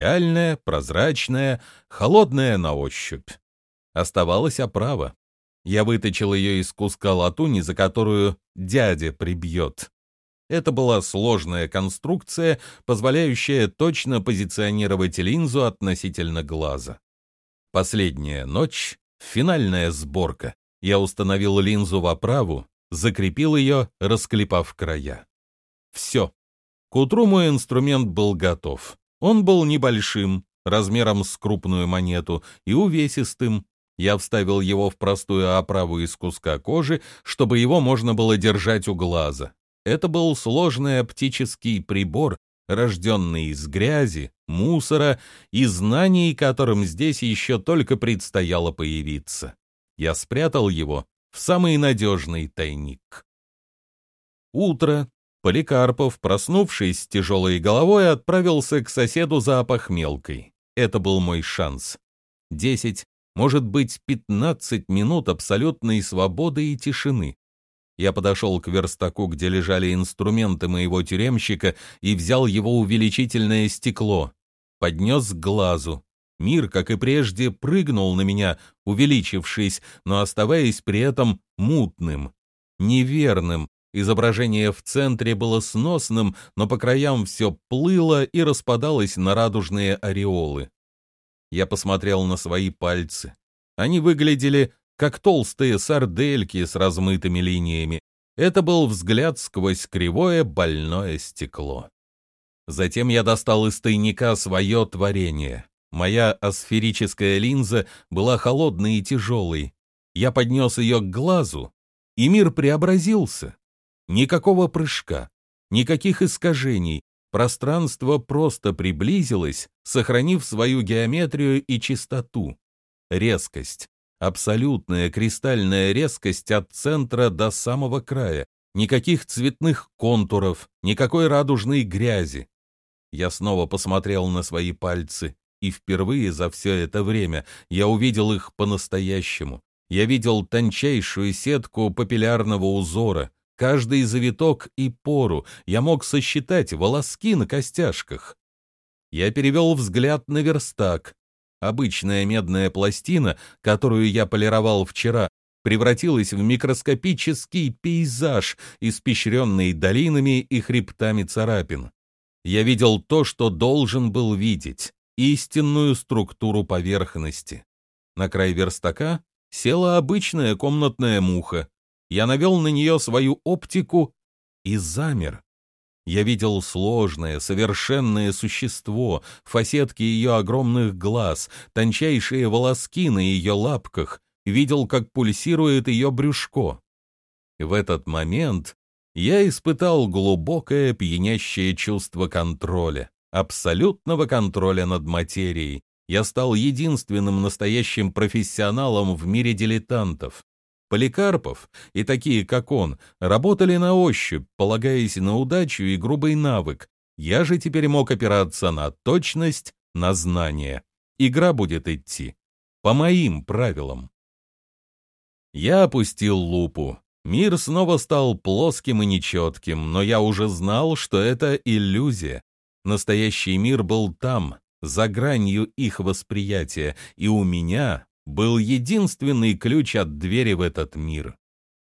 Реальная, прозрачная, холодная на ощупь. Оставалась оправа. Я выточил ее из куска латуни, за которую дядя прибьет. Это была сложная конструкция, позволяющая точно позиционировать линзу относительно глаза. Последняя ночь, финальная сборка. Я установил линзу в оправу, закрепил ее, расклепав края. Все. К утру мой инструмент был готов. Он был небольшим, размером с крупную монету, и увесистым. Я вставил его в простую оправу из куска кожи, чтобы его можно было держать у глаза. Это был сложный оптический прибор, рожденный из грязи, мусора и знаний, которым здесь еще только предстояло появиться. Я спрятал его в самый надежный тайник. Утро. Поликарпов, проснувшись с тяжелой головой, отправился к соседу за опохмелкой. Это был мой шанс. Десять, может быть, пятнадцать минут абсолютной свободы и тишины. Я подошел к верстаку, где лежали инструменты моего тюремщика, и взял его увеличительное стекло. Поднес к глазу. Мир, как и прежде, прыгнул на меня, увеличившись, но оставаясь при этом мутным, неверным. Изображение в центре было сносным, но по краям все плыло и распадалось на радужные ореолы. Я посмотрел на свои пальцы. Они выглядели как толстые сардельки с размытыми линиями. Это был взгляд сквозь кривое больное стекло. Затем я достал из тайника свое творение. Моя асферическая линза была холодной и тяжелой. Я поднес ее к глазу, и мир преобразился. Никакого прыжка, никаких искажений. Пространство просто приблизилось, сохранив свою геометрию и чистоту. Резкость, Абсолютная кристальная резкость от центра до самого края. Никаких цветных контуров, никакой радужной грязи. Я снова посмотрел на свои пальцы, и впервые за все это время я увидел их по-настоящему. Я видел тончайшую сетку папиллярного узора, каждый завиток и пору. Я мог сосчитать волоски на костяшках. Я перевел взгляд на верстак. Обычная медная пластина, которую я полировал вчера, превратилась в микроскопический пейзаж, испещренный долинами и хребтами царапин. Я видел то, что должен был видеть, истинную структуру поверхности. На край верстака села обычная комнатная муха. Я навел на нее свою оптику и замер. Я видел сложное, совершенное существо, фасетки ее огромных глаз, тончайшие волоски на ее лапках, видел, как пульсирует ее брюшко. В этот момент я испытал глубокое пьянящее чувство контроля, абсолютного контроля над материей. Я стал единственным настоящим профессионалом в мире дилетантов. Поликарпов и такие, как он, работали на ощупь, полагаясь на удачу и грубый навык. Я же теперь мог опираться на точность, на знание. Игра будет идти по моим правилам. Я опустил лупу. Мир снова стал плоским и нечетким, но я уже знал, что это иллюзия. Настоящий мир был там, за гранью их восприятия, и у меня был единственный ключ от двери в этот мир.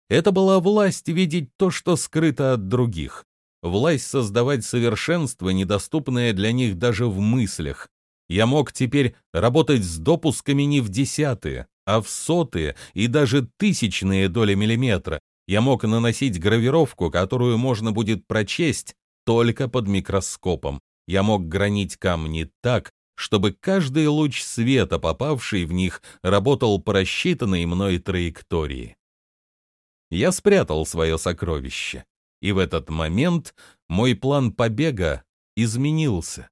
Это была власть видеть то, что скрыто от других, власть создавать совершенство, недоступное для них даже в мыслях. Я мог теперь работать с допусками не в десятые, а в сотые и даже тысячные доли миллиметра. Я мог наносить гравировку, которую можно будет прочесть только под микроскопом. Я мог гранить камни так, чтобы каждый луч света, попавший в них, работал по рассчитанной мной траектории. Я спрятал свое сокровище, и в этот момент мой план побега изменился.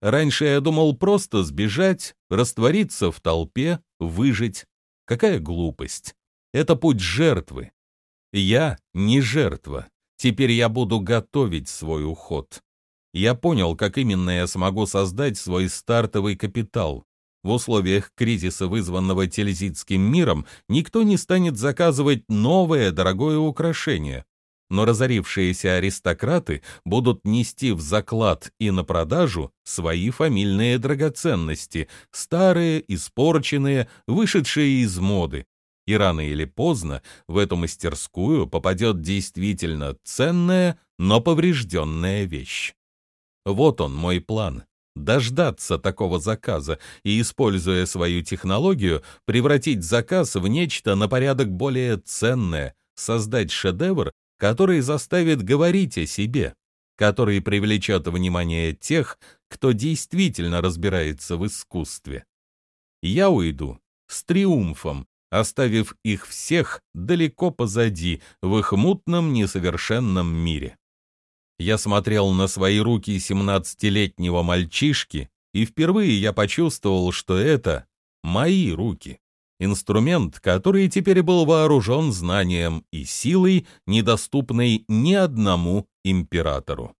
Раньше я думал просто сбежать, раствориться в толпе, выжить. Какая глупость. Это путь жертвы. Я не жертва. Теперь я буду готовить свой уход я понял, как именно я смогу создать свой стартовый капитал. В условиях кризиса, вызванного тельзитским миром, никто не станет заказывать новое дорогое украшение. но разорившиеся аристократы будут нести в заклад и на продажу свои фамильные драгоценности, старые, испорченные, вышедшие из моды. И рано или поздно в эту мастерскую попадет действительно ценная, но поврежденная вещь. Вот он, мой план. Дождаться такого заказа и, используя свою технологию, превратить заказ в нечто на порядок более ценное, создать шедевр, который заставит говорить о себе, который привлечет внимание тех, кто действительно разбирается в искусстве. Я уйду с триумфом, оставив их всех далеко позади, в их мутном несовершенном мире. Я смотрел на свои руки семнадцатилетнего мальчишки, и впервые я почувствовал, что это мои руки. Инструмент, который теперь был вооружен знанием и силой, недоступной ни одному императору.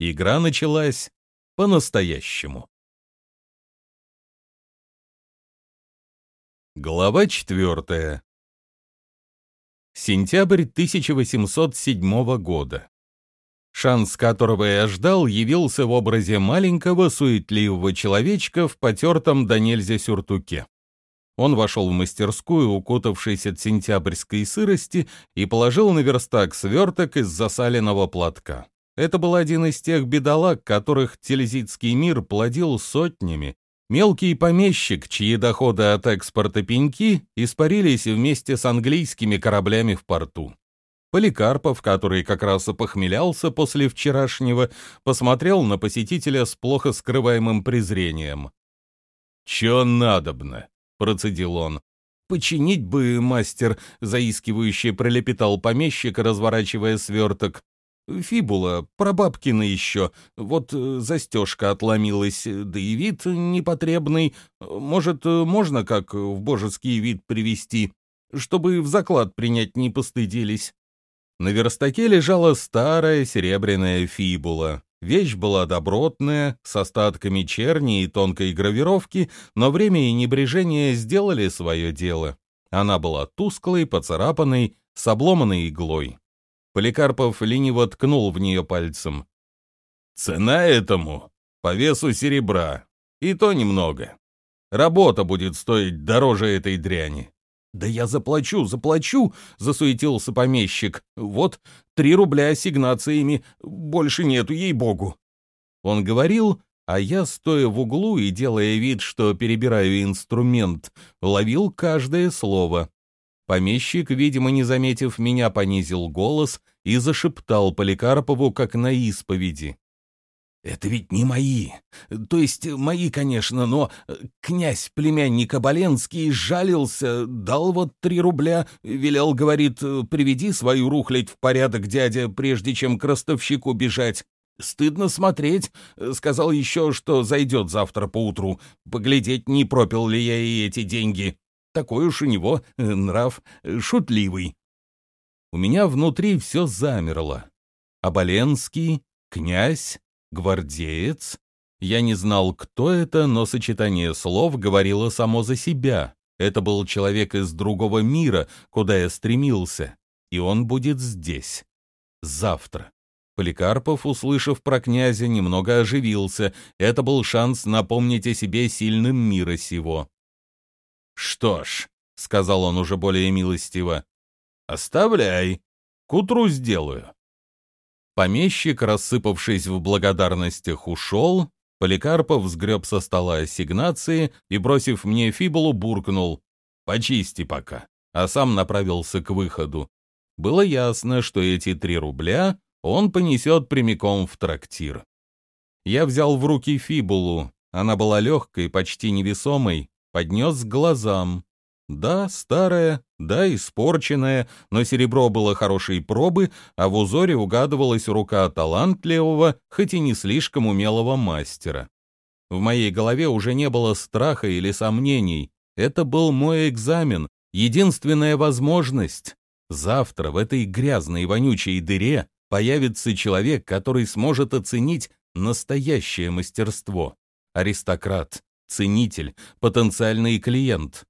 Игра началась по-настоящему. Глава четвертая. Сентябрь 1807 года. Шанс, которого я ждал, явился в образе маленького суетливого человечка в потертом до нельзя сюртуке. Он вошел в мастерскую, укутавшись от сентябрьской сырости, и положил на верстак сверток из засаленного платка. Это был один из тех бедолаг, которых телезитский мир плодил сотнями. Мелкий помещик, чьи доходы от экспорта пеньки испарились вместе с английскими кораблями в порту. Поликарпов, который как раз опохмелялся после вчерашнего, посмотрел на посетителя с плохо скрываемым презрением. «Чё надобно?» — процедил он. «Починить бы, мастер», — заискивающе пролепетал помещик, разворачивая сверток. «Фибула, прабабкина еще. Вот э, застежка отломилась, да и вид непотребный. Может, можно как в божеский вид привести, чтобы в заклад принять не постыдились?» На верстаке лежала старая серебряная фибула. Вещь была добротная, с остатками черни и тонкой гравировки, но время и небрежение сделали свое дело. Она была тусклой, поцарапанной, с обломанной иглой. Поликарпов лениво ткнул в нее пальцем. «Цена этому по весу серебра, и то немного. Работа будет стоить дороже этой дряни. «Да я заплачу, заплачу!» — засуетился помещик. «Вот три рубля ассигнациями, больше нету, ей-богу!» Он говорил, а я, стоя в углу и делая вид, что перебираю инструмент, ловил каждое слово. Помещик, видимо, не заметив меня, понизил голос и зашептал Поликарпову, как на исповеди. Это ведь не мои. То есть мои, конечно, но э, князь племянник Оболенский жалился, дал вот три рубля, велел, говорит, э, приведи свою рухлядь в порядок, дядя, прежде чем к ростовщику бежать. Стыдно смотреть. Сказал еще, что зайдет завтра поутру. Поглядеть, не пропил ли я и эти деньги. Такой уж у него э, нрав шутливый. У меня внутри все замерло. Оболенский, князь, Гвардеец? Я не знал, кто это, но сочетание слов говорило само за себя. Это был человек из другого мира, куда я стремился. И он будет здесь. Завтра. Поликарпов, услышав про князя, немного оживился. Это был шанс напомнить о себе сильным мира сего. «Что ж», — сказал он уже более милостиво, — «оставляй. К утру сделаю». Помещик, рассыпавшись в благодарностях, ушел. Поликарпов сгреб со стола ассигнации и, бросив мне фибулу, буркнул «Почисти пока», а сам направился к выходу. Было ясно, что эти три рубля он понесет прямиком в трактир. Я взял в руки фибулу, она была легкой, почти невесомой, поднес к глазам. Да, старая, да, испорченная, но серебро было хорошей пробы, а в узоре угадывалась рука талантливого, хоть и не слишком умелого мастера. В моей голове уже не было страха или сомнений. Это был мой экзамен, единственная возможность. Завтра в этой грязной вонючей дыре появится человек, который сможет оценить настоящее мастерство. Аристократ, ценитель, потенциальный клиент.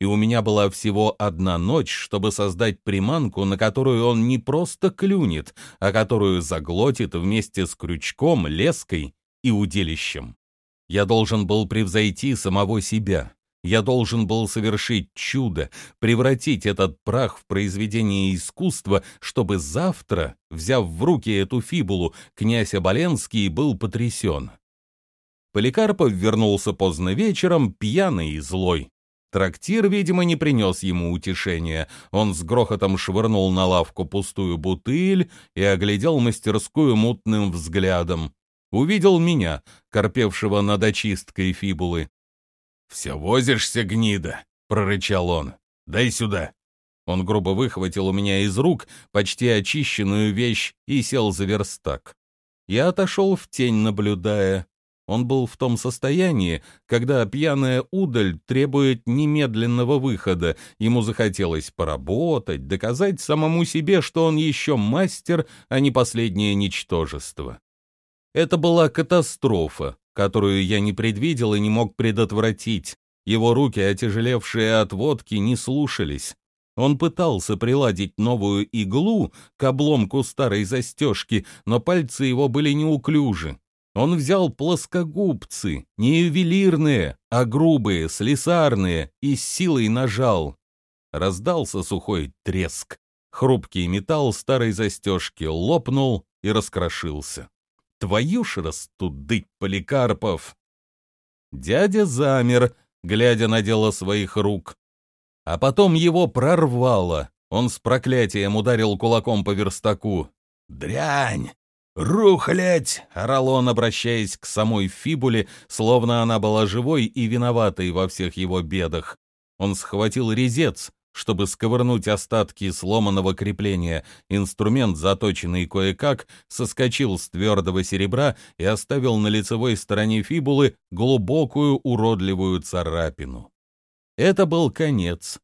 И у меня была всего одна ночь, чтобы создать приманку, на которую он не просто клюнет, а которую заглотит вместе с крючком, леской и удилищем. Я должен был превзойти самого себя. Я должен был совершить чудо, превратить этот прах в произведение искусства, чтобы завтра, взяв в руки эту фибулу, князь Оболенский был потрясен. Поликарпов вернулся поздно вечером, пьяный и злой. Трактир, видимо, не принес ему утешения. Он с грохотом швырнул на лавку пустую бутыль и оглядел мастерскую мутным взглядом. Увидел меня, корпевшего над очисткой фибулы. «Все возишься, гнида!» — прорычал он. «Дай сюда!» Он грубо выхватил у меня из рук почти очищенную вещь и сел за верстак. Я отошел в тень, наблюдая. Он был в том состоянии, когда пьяная удаль требует немедленного выхода. Ему захотелось поработать, доказать самому себе, что он еще мастер, а не последнее ничтожество. Это была катастрофа, которую я не предвидел и не мог предотвратить. Его руки, отяжелевшие от водки, не слушались. Он пытался приладить новую иглу к обломку старой застежки, но пальцы его были неуклюжи. Он взял плоскогубцы, не ювелирные, а грубые, слесарные, и с силой нажал. Раздался сухой треск. Хрупкий металл старой застежки лопнул и раскрошился. Твою ж растудыть, Поликарпов! Дядя замер, глядя на дело своих рук. А потом его прорвало. Он с проклятием ударил кулаком по верстаку. «Дрянь! Рухлядь!» — орал он, обращаясь к самой Фибуле, словно она была живой и виноватой во всех его бедах. Он схватил резец, чтобы сковырнуть остатки сломанного крепления, инструмент, заточенный кое-как, соскочил с твердого серебра и оставил на лицевой стороне фибулы глубокую уродливую царапину. Это был конец.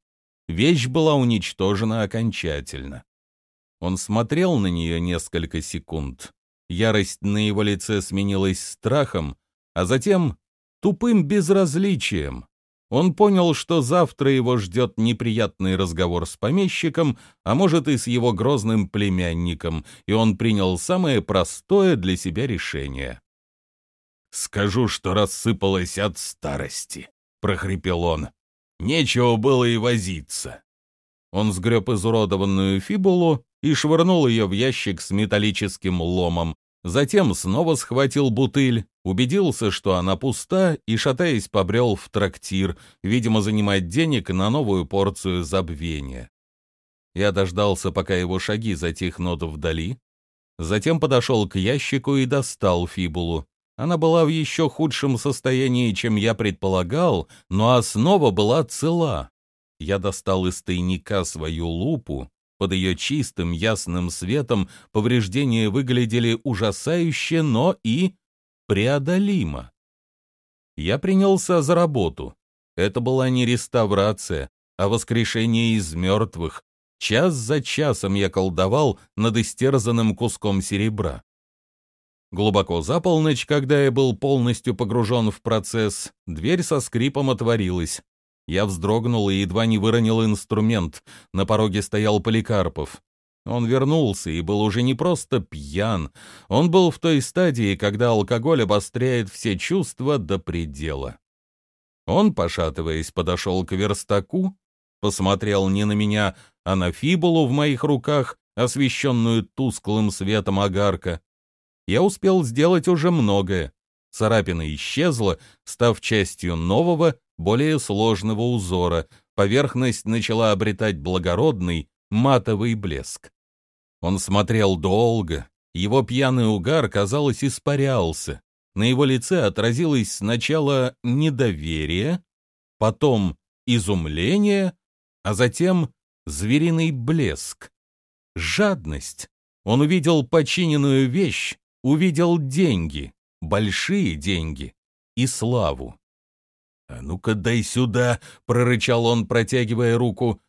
Вещь была уничтожена окончательно. Он смотрел на нее несколько секунд. Ярость на его лице сменилась страхом, а затем тупым безразличием. Он понял, что завтра его ждет неприятный разговор с помещиком, а может и с его грозным племянником, и он принял самое простое для себя решение. «Скажу, что рассыпалась от старости», — прохрипел он. «Нечего было и возиться». Он сгреб изуродованную фибулу и швырнул ее в ящик с металлическим ломом, Затем снова схватил бутыль, убедился, что она пуста, и, шатаясь, побрел в трактир, видимо, занимать денег на новую порцию забвения. Я дождался, пока его шаги затихнут вдали. Затем подошел к ящику и достал фибулу. Она была в еще худшем состоянии, чем я предполагал, но основа была цела. Я достал из тайника свою лупу под ее чистым, ясным светом повреждения выглядели ужасающе, но и преодолимо. Я принялся за работу. Это была не реставрация, а воскрешение из мертвых. Час за часом я колдовал над истерзанным куском серебра. Глубоко за полночь, когда я был полностью погружен в процесс, дверь со скрипом отворилась. Я вздрогнул и едва не выронил инструмент. На пороге стоял Поликарпов. Он вернулся и был уже не просто пьян. Он был в той стадии, когда алкоголь обостряет все чувства до предела. Он, пошатываясь, подошел к верстаку, посмотрел не на меня, а на фибулу в моих руках, освещенную тусклым светом огарка. Я успел сделать уже многое. Царапина исчезла, став частью нового, более сложного узора, поверхность начала обретать благородный, матовый блеск. Он смотрел долго, его пьяный угар, казалось, испарялся. На его лице отразилось сначала недоверие, потом изумление, а затем звериный блеск. Жадность. Он увидел починенную вещь, увидел деньги, большие деньги и славу. «А ну-ка дай сюда!» — прорычал он, протягивая руку.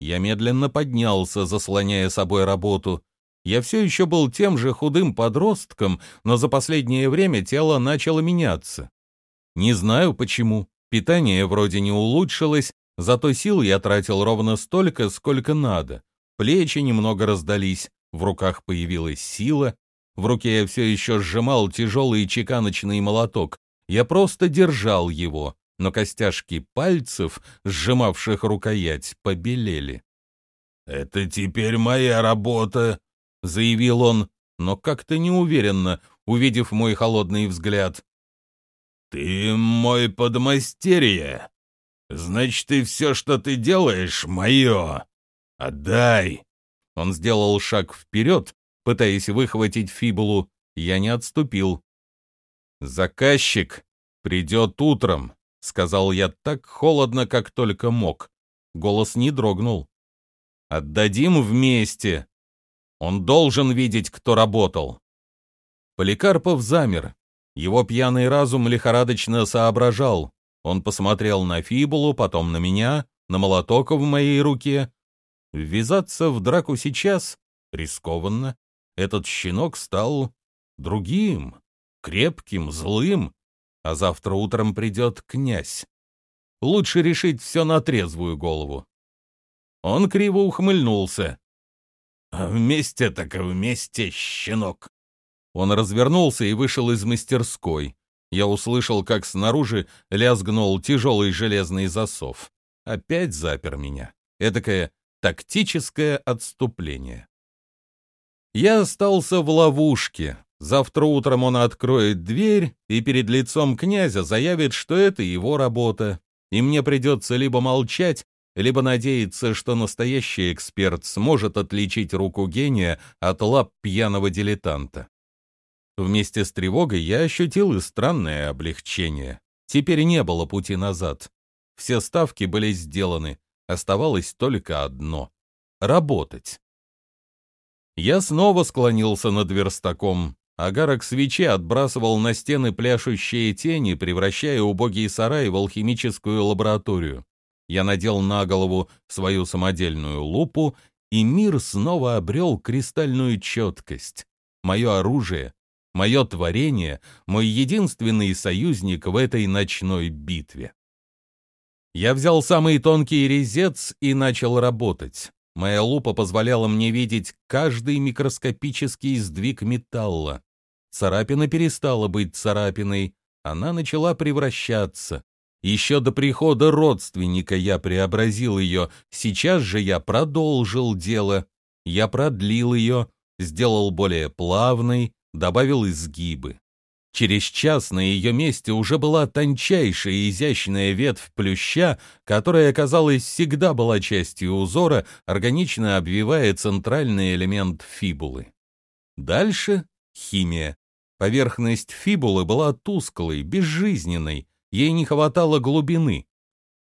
Я медленно поднялся, заслоняя собой работу. Я все еще был тем же худым подростком, но за последнее время тело начало меняться. Не знаю почему. Питание вроде не улучшилось, Зато сил я тратил ровно столько, сколько надо. Плечи немного раздались, в руках появилась сила. В руке я все еще сжимал тяжелый чеканочный молоток. Я просто держал его, но костяшки пальцев, сжимавших рукоять, побелели. «Это теперь моя работа», — заявил он, но как-то неуверенно, увидев мой холодный взгляд. «Ты мой подмастерье. Значит, ты все, что ты делаешь, мое. Отдай!» Он сделал шаг вперед, пытаясь выхватить фибулу. Я не отступил. «Заказчик придет утром», — сказал я так холодно, как только мог. Голос не дрогнул. «Отдадим вместе. Он должен видеть, кто работал». Поликарпов замер. Его пьяный разум лихорадочно соображал. Он посмотрел на фибулу, потом на меня, на молоток в моей руке. Ввязаться в драку сейчас рискованно. Этот щенок стал другим, крепким, злым, а завтра утром придет князь. Лучше решить все на трезвую голову. Он криво ухмыльнулся. «Вместе так вместе, щенок!» Он развернулся и вышел из мастерской. Я услышал, как снаружи лязгнул тяжелый железный засов. Опять запер меня. Этакое тактическое отступление. Я остался в ловушке. Завтра утром он откроет дверь и перед лицом князя заявит, что это его работа. И мне придется либо молчать, либо надеяться, что настоящий эксперт сможет отличить руку гения от лап пьяного дилетанта. Вместе с тревогой я ощутил и странное облегчение. Теперь не было пути назад. Все ставки были сделаны, оставалось только одно — работать. Я снова склонился над верстаком. Агарок свечи отбрасывал на стены пляшущие тени, превращая убогий сарай в алхимическую лабораторию. Я надел на голову свою самодельную лупу, и мир снова обрел кристальную четкость. Мое оружие мое творение, мой единственный союзник в этой ночной битве. Я взял самый тонкий резец и начал работать. Моя лупа позволяла мне видеть каждый микроскопический сдвиг металла. Царапина перестала быть царапиной, она начала превращаться. Еще до прихода родственника я преобразил ее, сейчас же я продолжил дело. Я продлил ее, сделал более плавной, добавил изгибы. Через час на ее месте уже была тончайшая изящная ветвь плюща, которая, казалось, всегда была частью узора, органично обвивая центральный элемент фибулы. Дальше — химия. Поверхность фибулы была тусклой, безжизненной, ей не хватало глубины.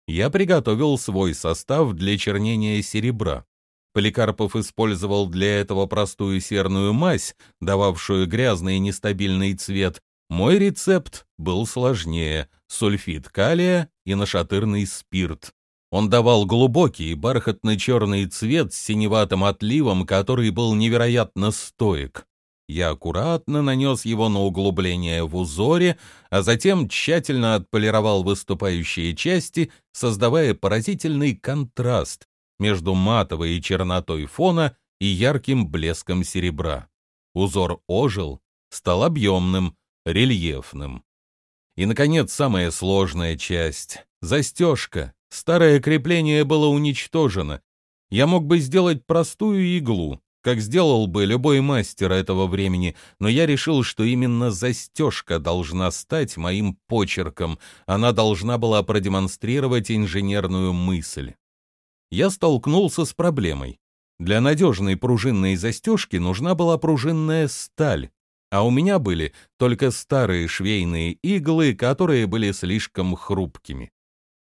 Я приготовил свой состав для чернения серебра. Поликарпов использовал для этого простую серную мазь, дававшую грязный и нестабильный цвет. Мой рецепт был сложнее — сульфид калия и нашатырный спирт. Он давал глубокий бархатно-черный цвет с синеватым отливом, который был невероятно стоек. Я аккуратно нанес его на углубление в узоре, а затем тщательно отполировал выступающие части, создавая поразительный контраст, между матовой чернотой фона и ярким блеском серебра. Узор ожил, стал объемным, рельефным. И, наконец, самая сложная часть — застежка. Старое крепление было уничтожено. Я мог бы сделать простую иглу, как сделал бы любой мастер этого времени, но я решил, что именно застежка должна стать моим почерком, она должна была продемонстрировать инженерную мысль я столкнулся с проблемой. Для надежной пружинной застежки нужна была пружинная сталь, а у меня были только старые швейные иглы, которые были слишком хрупкими.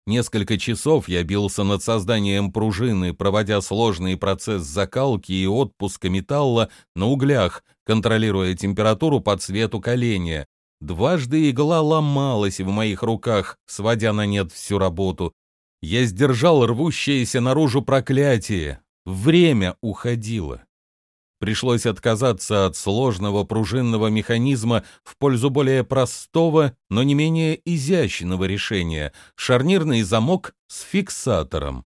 Несколько часов я бился над созданием пружины, проводя сложный процесс закалки и отпуска металла на углях, контролируя температуру по цвету коленя. Дважды игла ломалась в моих руках, сводя на нет всю работу, я сдержал рвущееся наружу проклятие. Время уходило. Пришлось отказаться от сложного пружинного механизма в пользу более простого, но не менее изящного решения — шарнирный замок с фиксатором.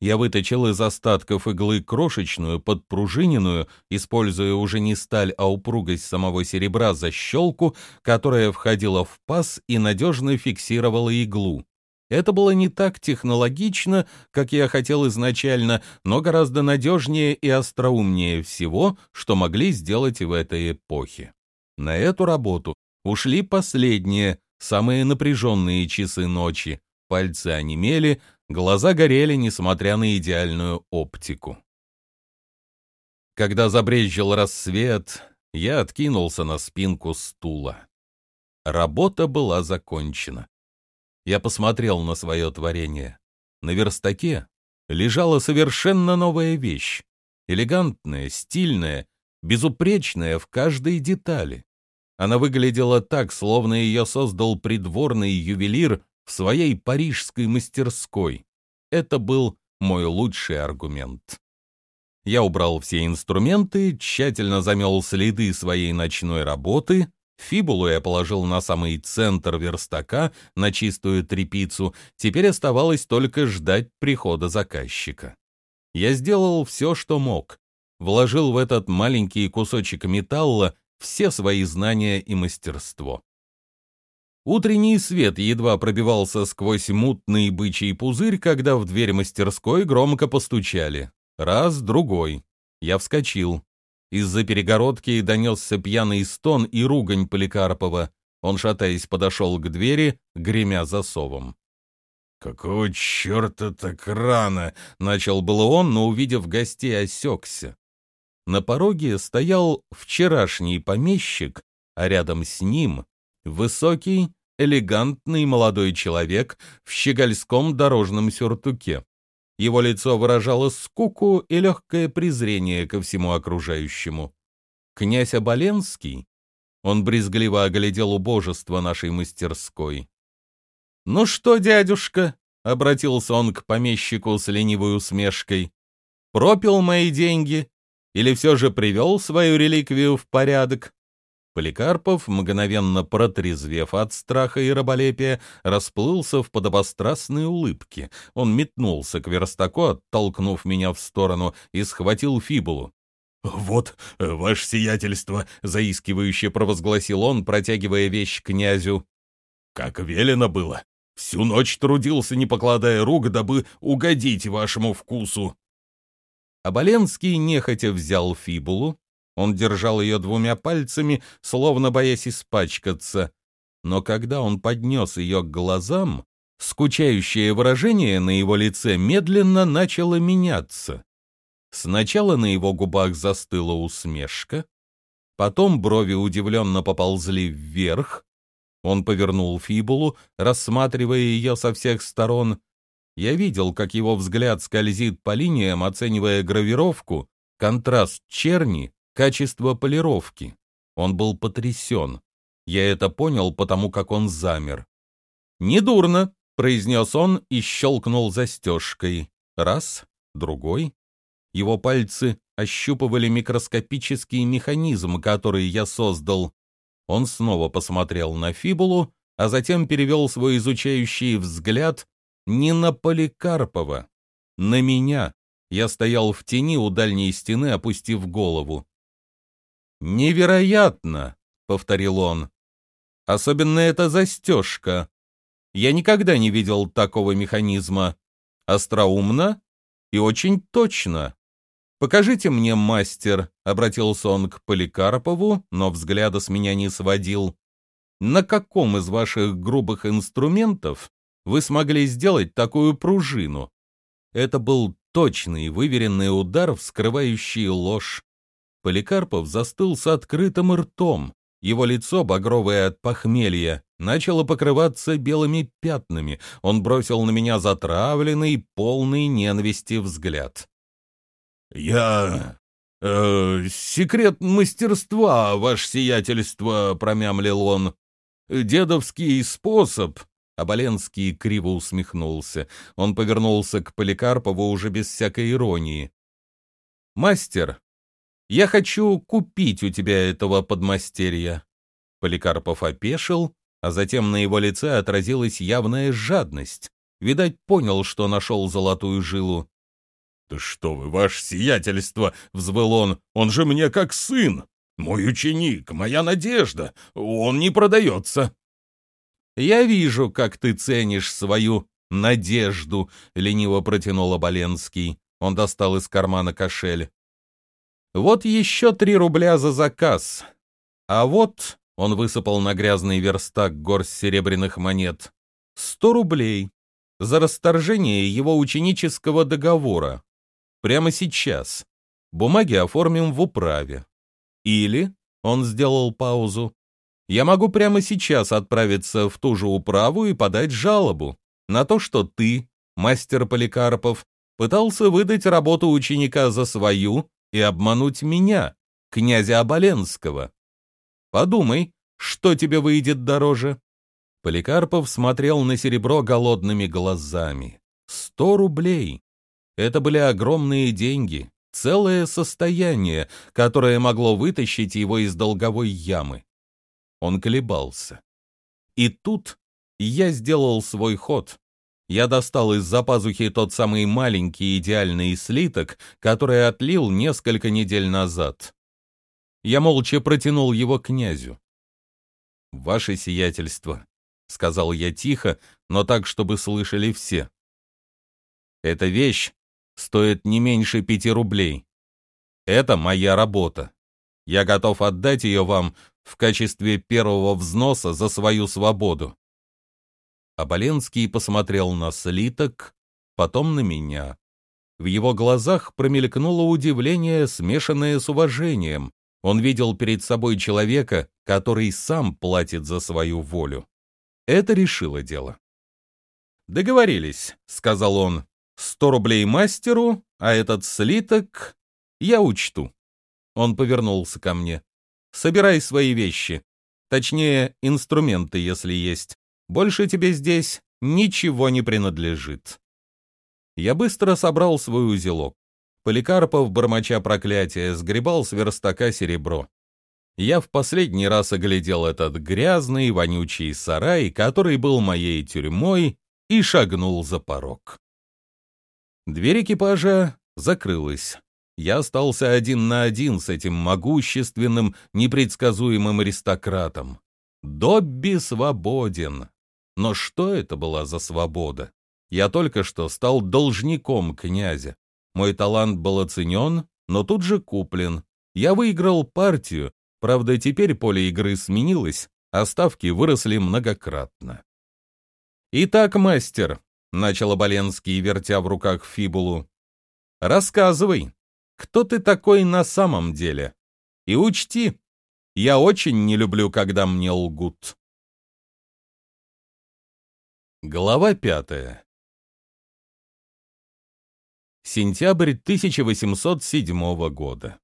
Я выточил из остатков иглы крошечную, подпружиненную, используя уже не сталь, а упругость самого серебра защелку, которая входила в паз и надежно фиксировала иглу. Это было не так технологично, как я хотел изначально, но гораздо надежнее и остроумнее всего, что могли сделать в этой эпохе. На эту работу ушли последние, самые напряженные часы ночи. Пальцы онемели, глаза горели, несмотря на идеальную оптику. Когда забрезжил рассвет, я откинулся на спинку стула. Работа была закончена. Я посмотрел на свое творение. На верстаке лежала совершенно новая вещь. Элегантная, стильная, безупречная в каждой детали. Она выглядела так, словно ее создал придворный ювелир в своей парижской мастерской. Это был мой лучший аргумент. Я убрал все инструменты, тщательно замел следы своей ночной работы, Фибулу я положил на самый центр верстака, на чистую трепицу, теперь оставалось только ждать прихода заказчика. Я сделал все, что мог. Вложил в этот маленький кусочек металла все свои знания и мастерство. Утренний свет едва пробивался сквозь мутный бычий пузырь, когда в дверь мастерской громко постучали. Раз, другой. Я вскочил. Из-за перегородки донесся пьяный стон и ругань Поликарпова. Он, шатаясь, подошел к двери, гремя засовом. «Какого черта так рано?» — начал было он, но, увидев гостей, осекся. На пороге стоял вчерашний помещик, а рядом с ним высокий, элегантный молодой человек в щегольском дорожном сюртуке. Его лицо выражало скуку и легкое презрение ко всему окружающему. Князь Оболенский, он брезгливо оглядел убожество нашей мастерской. «Ну что, дядюшка?» — обратился он к помещику с ленивой усмешкой. «Пропил мои деньги? Или все же привел свою реликвию в порядок?» Поликарпов, мгновенно протрезвев от страха и раболепия, расплылся в подобострастной улыбке. Он метнулся к верстаку, оттолкнув меня в сторону, и схватил фибулу. «Вот, ваше сиятельство!» — заискивающе провозгласил он, протягивая вещь князю. «Как велено было! Всю ночь трудился, не покладая рук, дабы угодить вашему вкусу!» Оболенский нехотя взял фибулу, он держал ее двумя пальцами, словно боясь испачкаться. Но когда он поднес ее к глазам, скучающее выражение на его лице медленно начало меняться. Сначала на его губах застыла усмешка, потом брови удивленно поползли вверх. Он повернул фибулу, рассматривая ее со всех сторон. Я видел, как его взгляд скользит по линиям, оценивая гравировку, контраст черни качество полировки. Он был потрясен. Я это понял, потому как он замер. «Недурно», — произнес он и щелкнул застежкой. Раз, другой. Его пальцы ощупывали микроскопический механизм, который я создал. Он снова посмотрел на фибулу, а затем перевел свой изучающий взгляд не на Поликарпова, на меня. Я стоял в тени у дальней стены, опустив голову. «Невероятно!» — повторил он. «Особенно эта застежка. Я никогда не видел такого механизма. Остроумно и очень точно. Покажите мне, мастер», — обратился он к Поликарпову, но взгляда с меня не сводил. «На каком из ваших грубых инструментов вы смогли сделать такую пружину?» Это был точный, выверенный удар, вскрывающий ложь. Поликарпов застыл с открытым ртом. Его лицо, багровое от похмелья, начало покрываться белыми пятнами. Он бросил на меня затравленный, полный ненависти взгляд. «Я... Э, секрет мастерства, ваше сиятельство», — промямлил он. «Дедовский способ». Оболенский криво усмехнулся. Он повернулся к Поликарпову уже без всякой иронии. «Мастер, Я хочу купить у тебя этого подмастерья». Поликарпов опешил, а затем на его лице отразилась явная жадность. Видать, понял, что нашел золотую жилу. «Да что вы, ваше сиятельство!» — взвыл он. «Он же мне как сын! Мой ученик, моя надежда! Он не продается!» «Я вижу, как ты ценишь свою надежду», — лениво протянул Оболенский. Он достал из кармана кошель. «Вот еще три рубля за заказ. А вот...» — он высыпал на грязный верстак горсть серебряных монет. «Сто рублей за расторжение его ученического договора. Прямо сейчас. Бумаги оформим в управе. Или, — он сделал паузу, — я могу прямо сейчас отправиться в ту же управу и подать жалобу на то, что ты, мастер Поликарпов, пытался выдать работу ученика за свою и обмануть меня, князя Оболенского. Подумай, что тебе выйдет дороже. Поликарпов смотрел на серебро голодными глазами. Сто рублей. Это были огромные деньги, целое состояние, которое могло вытащить его из долговой ямы. Он колебался. И тут я сделал свой ход. Я достал из-за пазухи тот самый маленький идеальный слиток, который отлил несколько недель назад. Я молча протянул его князю. «Ваше сиятельство», — сказал я тихо, но так, чтобы слышали все. «Эта вещь стоит не меньше пяти рублей. Это моя работа. Я готов отдать ее вам в качестве первого взноса за свою свободу. Оболенский посмотрел на слиток, потом на меня. В его глазах промелькнуло удивление, смешанное с уважением. Он видел перед собой человека, который сам платит за свою волю. Это решило дело. «Договорились», — сказал он. «Сто рублей мастеру, а этот слиток я учту». Он повернулся ко мне. «Собирай свои вещи. Точнее, инструменты, если есть. Больше тебе здесь ничего не принадлежит. Я быстро собрал свой узелок. Поликарпов, бормоча проклятия, сгребал с верстака серебро. Я в последний раз оглядел этот грязный, вонючий сарай, который был моей тюрьмой, и шагнул за порог. Дверь экипажа закрылась. Я остался один на один с этим могущественным, непредсказуемым аристократом. Добби свободен. Но что это была за свобода? Я только что стал должником князя. Мой талант был оценен, но тут же куплен. Я выиграл партию, правда, теперь поле игры сменилось, а ставки выросли многократно. «Итак, мастер», — начал Оболенский, вертя в руках фибулу, — «рассказывай, кто ты такой на самом деле? И учти, я очень не люблю, когда мне лгут». Глава пятая. Сентябрь 1807 года.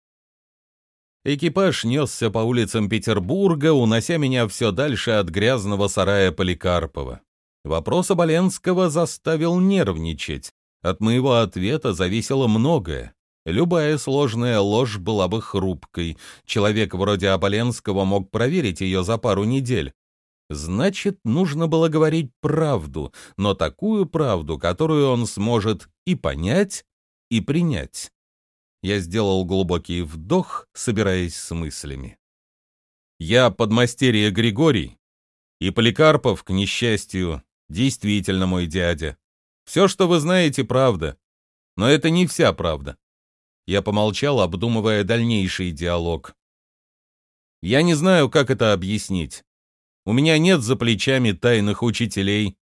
Экипаж несся по улицам Петербурга, унося меня все дальше от грязного сарая Поликарпова. Вопрос Оболенского заставил нервничать. От моего ответа зависело многое. Любая сложная ложь была бы хрупкой. Человек вроде Оболенского мог проверить ее за пару недель. Значит, нужно было говорить правду, но такую правду, которую он сможет и понять, и принять. Я сделал глубокий вдох, собираясь с мыслями. Я подмастерье Григорий, и Поликарпов, к несчастью, действительно мой дядя. Все, что вы знаете, правда. Но это не вся правда. Я помолчал, обдумывая дальнейший диалог. Я не знаю, как это объяснить. У меня нет за плечами тайных учителей.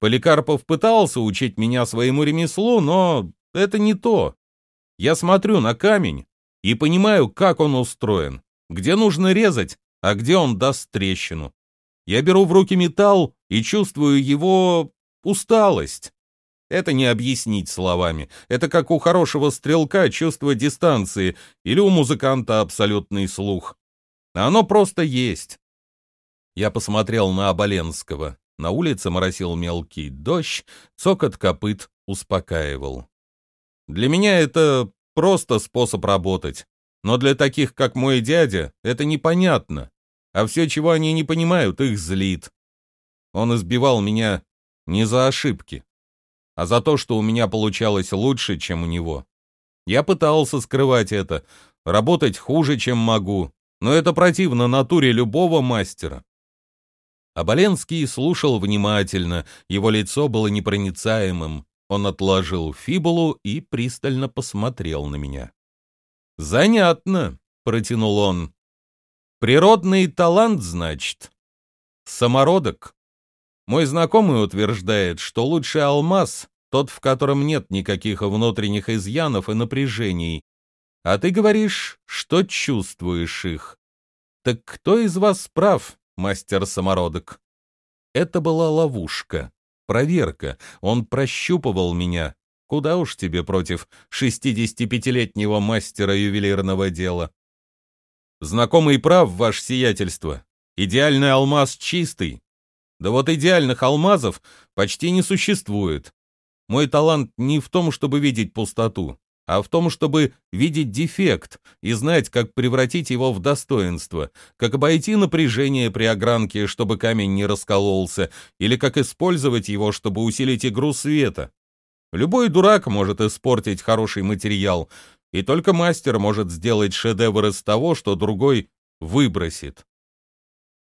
Поликарпов пытался учить меня своему ремеслу, но это не то. Я смотрю на камень и понимаю, как он устроен, где нужно резать, а где он даст трещину. Я беру в руки металл и чувствую его усталость. Это не объяснить словами. Это как у хорошего стрелка чувство дистанции или у музыканта абсолютный слух. Оно просто есть. Я посмотрел на Оболенского. На улице моросил мелкий дождь, цокот копыт успокаивал. Для меня это просто способ работать. Но для таких, как мой дядя, это непонятно. А все, чего они не понимают, их злит. Он избивал меня не за ошибки, а за то, что у меня получалось лучше, чем у него. Я пытался скрывать это, работать хуже, чем могу, но это противно натуре любого мастера. Оболенский слушал внимательно, его лицо было непроницаемым. Он отложил фибулу и пристально посмотрел на меня. «Занятно», — протянул он. «Природный талант, значит? Самородок?» Мой знакомый утверждает, что лучший алмаз — тот, в котором нет никаких внутренних изъянов и напряжений. А ты говоришь, что чувствуешь их. Так кто из вас прав, мастер-самородок? Это была ловушка, проверка. Он прощупывал меня. Куда уж тебе против 65-летнего мастера ювелирного дела? Знакомый прав, ваше сиятельство. Идеальный алмаз чистый, да вот идеальных алмазов почти не существует. Мой талант не в том, чтобы видеть пустоту, а в том, чтобы видеть дефект и знать, как превратить его в достоинство, как обойти напряжение при огранке, чтобы камень не раскололся, или как использовать его, чтобы усилить игру света. Любой дурак может испортить хороший материал, и только мастер может сделать шедевр из того, что другой выбросит.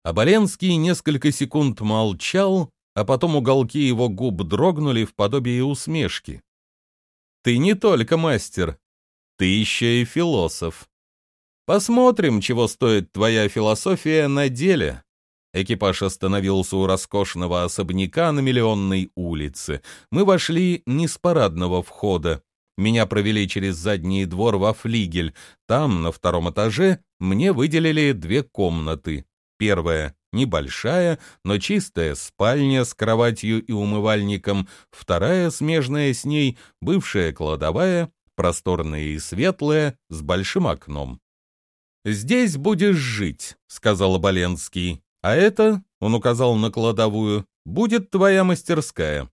Оболенский несколько секунд молчал, а потом уголки его губ дрогнули в подобие усмешки. «Ты не только мастер, ты еще и философ. Посмотрим, чего стоит твоя философия на деле». Экипаж остановился у роскошного особняка на Миллионной улице. Мы вошли не с парадного входа. Меня провели через задний двор во флигель. Там, на втором этаже, мне выделили две комнаты. Первая — небольшая, но чистая спальня с кроватью и умывальником. Вторая, смежная с ней, бывшая кладовая, просторная и светлая, с большим окном. «Здесь будешь жить», — сказал Боленский. «А это, — он указал на кладовую, — будет твоя мастерская.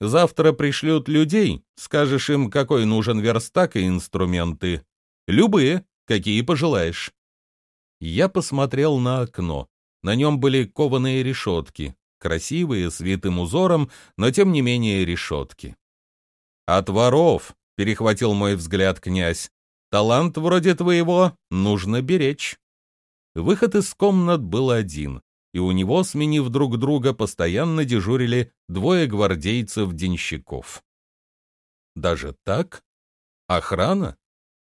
Завтра пришлют людей, скажешь им, какой нужен верстак и инструменты. Любые, какие пожелаешь. Я посмотрел на окно. На нем были кованые решетки, красивые, с витым узором, но тем не менее решетки. «От воров!» — перехватил мой взгляд князь. «Талант вроде твоего нужно беречь». Выход из комнат был один, и у него, сменив друг друга, постоянно дежурили двое гвардейцев-денщиков. Даже так? Охрана?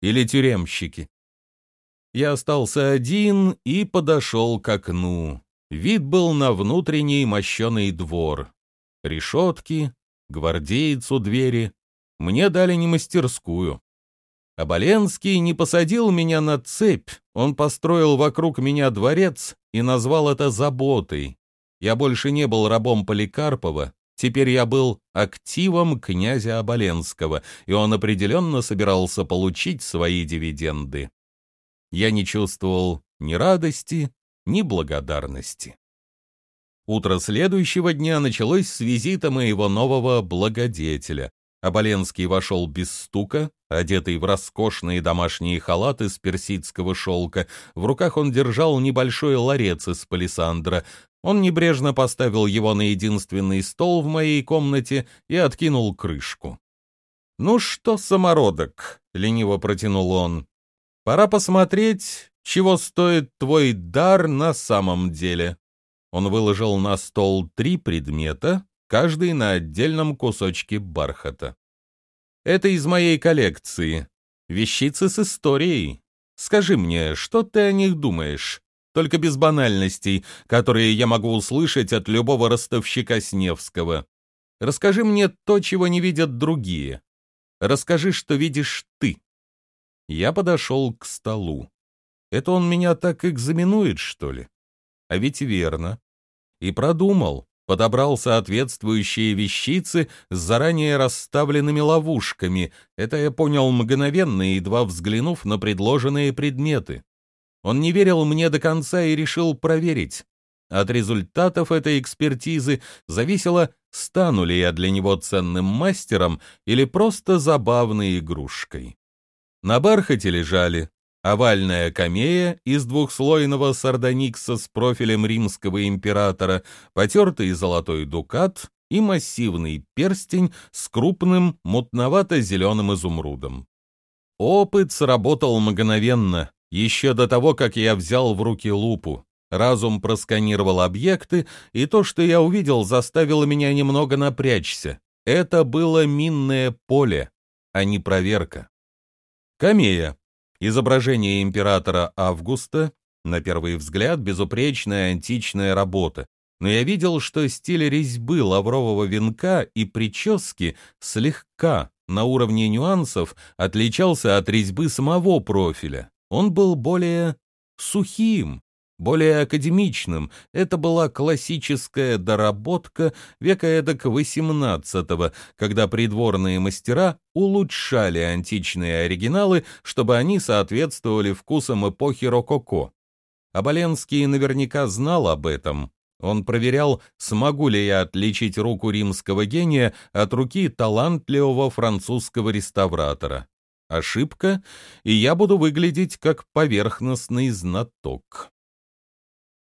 Или тюремщики? Я остался один и подошел к окну. Вид был на внутренний мощеный двор. Решетки, гвардеец у двери. Мне дали не мастерскую. Оболенский не посадил меня на цепь, он построил вокруг меня дворец и назвал это заботой. Я больше не был рабом Поликарпова, теперь я был активом князя Оболенского, и он определенно собирался получить свои дивиденды я не чувствовал ни радости, ни благодарности. Утро следующего дня началось с визита моего нового благодетеля. Оболенский вошел без стука, одетый в роскошные домашние халаты из персидского шелка. В руках он держал небольшой ларец из палисандра. Он небрежно поставил его на единственный стол в моей комнате и откинул крышку. «Ну что, самородок?» — лениво протянул он. Пора посмотреть, чего стоит твой дар на самом деле. Он выложил на стол три предмета, каждый на отдельном кусочке бархата. Это из моей коллекции. Вещицы с историей. Скажи мне, что ты о них думаешь? Только без банальностей, которые я могу услышать от любого ростовщика Сневского. Расскажи мне то, чего не видят другие. Расскажи, что видишь ты. Я подошел к столу. Это он меня так экзаменует, что ли? А ведь верно. И продумал, подобрал соответствующие вещицы с заранее расставленными ловушками. Это я понял мгновенно, едва взглянув на предложенные предметы. Он не верил мне до конца и решил проверить. От результатов этой экспертизы зависело, стану ли я для него ценным мастером или просто забавной игрушкой. На бархате лежали овальная камея из двухслойного сардоникса с профилем римского императора, потертый золотой дукат и массивный перстень с крупным мутновато-зеленым изумрудом. Опыт сработал мгновенно, еще до того, как я взял в руки лупу. Разум просканировал объекты, и то, что я увидел, заставило меня немного напрячься. Это было минное поле, а не проверка. Камея. Изображение императора Августа. На первый взгляд, безупречная античная работа. Но я видел, что стиль резьбы лаврового венка и прически слегка, на уровне нюансов, отличался от резьбы самого профиля. Он был более сухим, более академичным. Это была классическая доработка века эдак XVIII, когда придворные мастера улучшали античные оригиналы, чтобы они соответствовали вкусам эпохи рококо. Аболенский наверняка знал об этом. Он проверял, смогу ли я отличить руку римского гения от руки талантливого французского реставратора. Ошибка, и я буду выглядеть как поверхностный знаток.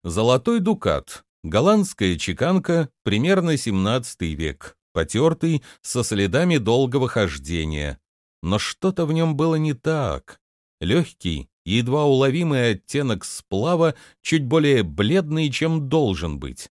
Золотой дукат. Голландская чеканка, примерно 17 век, потертый, со следами долгого хождения. Но что-то в нем было не так. Легкий, едва уловимый оттенок сплава, чуть более бледный, чем должен быть.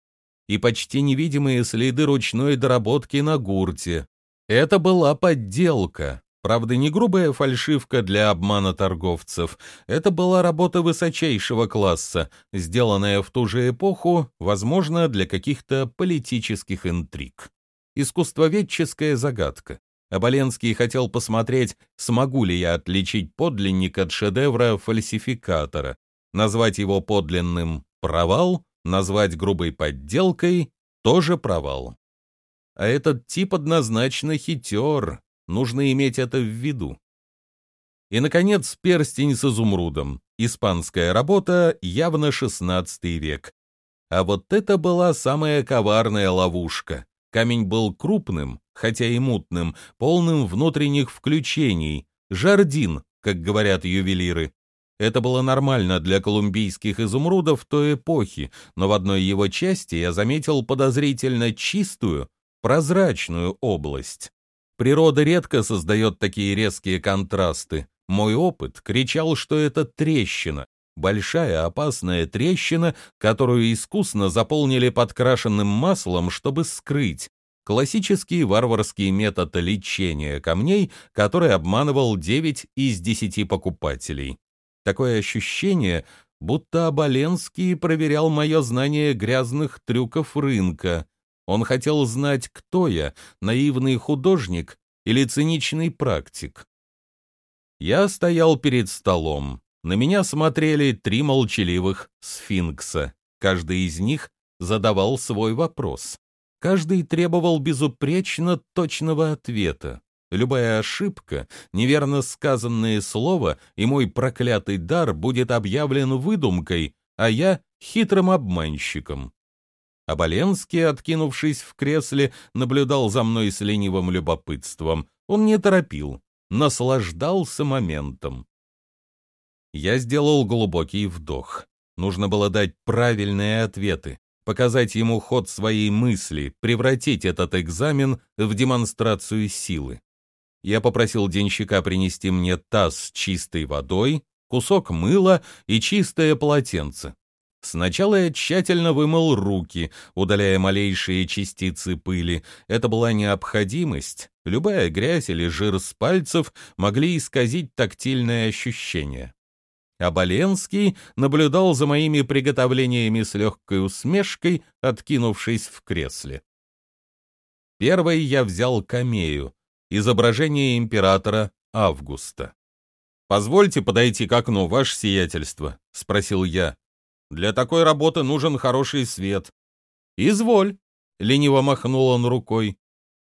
И почти невидимые следы ручной доработки на гурте. Это была подделка, Правда, не грубая фальшивка для обмана торговцев. Это была работа высочайшего класса, сделанная в ту же эпоху, возможно, для каких-то политических интриг. Искусствоведческая загадка. Оболенский хотел посмотреть, смогу ли я отличить подлинник от шедевра фальсификатора. Назвать его подлинным — провал, назвать грубой подделкой — тоже провал. А этот тип однозначно хитер, Нужно иметь это в виду. И, наконец, перстень с изумрудом. Испанская работа, явно XVI век. А вот это была самая коварная ловушка. Камень был крупным, хотя и мутным, полным внутренних включений. Жардин, как говорят ювелиры. Это было нормально для колумбийских изумрудов той эпохи, но в одной его части я заметил подозрительно чистую, прозрачную область. Природа редко создает такие резкие контрасты. Мой опыт кричал, что это трещина, большая опасная трещина, которую искусно заполнили подкрашенным маслом, чтобы скрыть. Классический варварский метод лечения камней, который обманывал 9 из 10 покупателей. Такое ощущение, будто Оболенский проверял мое знание грязных трюков рынка. Он хотел знать, кто я, наивный художник или циничный практик. Я стоял перед столом. На меня смотрели три молчаливых сфинкса. Каждый из них задавал свой вопрос. Каждый требовал безупречно точного ответа. Любая ошибка, неверно сказанное слово и мой проклятый дар будет объявлен выдумкой, а я — хитрым обманщиком. Оболенский, откинувшись в кресле, наблюдал за мной с ленивым любопытством. Он не торопил, наслаждался моментом. Я сделал глубокий вдох. Нужно было дать правильные ответы, показать ему ход своей мысли, превратить этот экзамен в демонстрацию силы. Я попросил денщика принести мне таз с чистой водой, кусок мыла и чистое полотенце. Сначала я тщательно вымыл руки, удаляя малейшие частицы пыли. Это была необходимость. Любая грязь или жир с пальцев могли исказить тактильное ощущение. А наблюдал за моими приготовлениями с легкой усмешкой, откинувшись в кресле. Первой я взял камею, изображение императора Августа. «Позвольте подойти к окну, ваше сиятельство», — спросил я. Для такой работы нужен хороший свет. Изволь, лениво махнул он рукой.